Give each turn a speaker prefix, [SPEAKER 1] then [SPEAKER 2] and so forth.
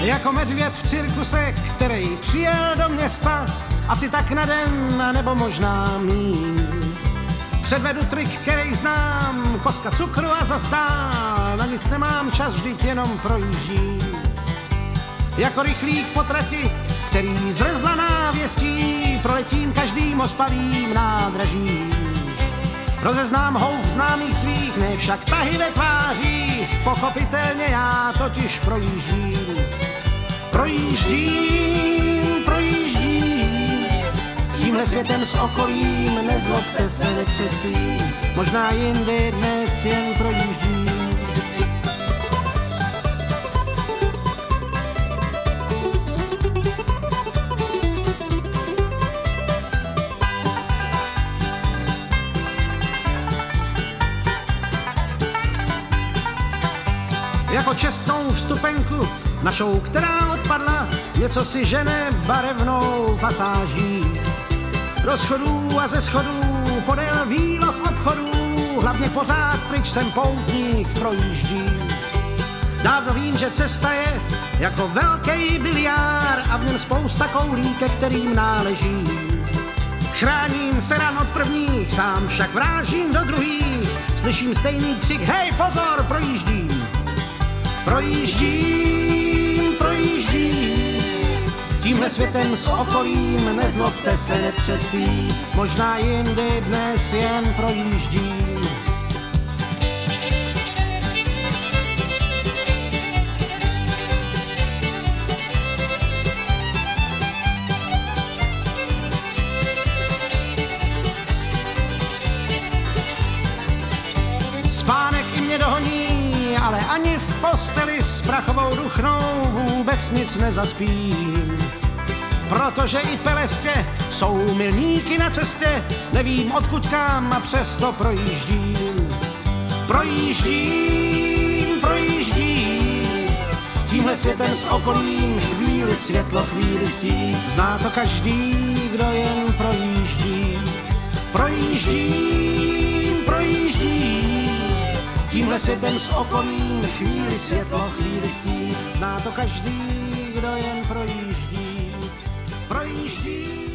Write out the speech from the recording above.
[SPEAKER 1] Jako medvěd v cirkuse, který přijel do města, asi tak na den, nebo možná míň. Předvedu trik, který znám, koska cukru a zastál, na nic nemám čas, vždyť jenom projíždím. Jako rychlík po trati, který zrezla návěstí, proletím každým ospalým nádražím. Rozeznám houf známých svých, ne však tahy ve tvářích, pochopitelně já totiž projíždím. Projíždím, projíždím, tímhle světem s okolím, nezlobte se, nepřesvím, možná jinde dnes jen projíždím. Jako čestnou vstupenku na show, která odpadla, něco si žene barevnou pasáží. Do schodů a ze schodů, podél výloh obchodů, hlavně pořád pryč jsem poutník projíždím. Dávno vím, že cesta je jako velký biliár a v něm spousta koulí, ke kterým náleží. Chráním se ran od prvních, sám však vrážím do druhých, slyším stejný křik, hej pozor, projíždím. Projíždím, projíždím, tímhle světem s okolím, nezlobte se, nepřespí, možná jindy dnes jen projíždím. Prachovou duchnou vůbec nic nezaspím. Protože i pelestě jsou milníky na cestě, nevím odkud kam a přesto projíždím. Projíždím, projíždím, tímhle světem s okolím, chvíli světlo, chvíli stín. Zná to každý, kdo tímhle světem s okolím, chvíli světlo, chvíli stín. Zná to každý, kdo jen projíždí. Projíždí,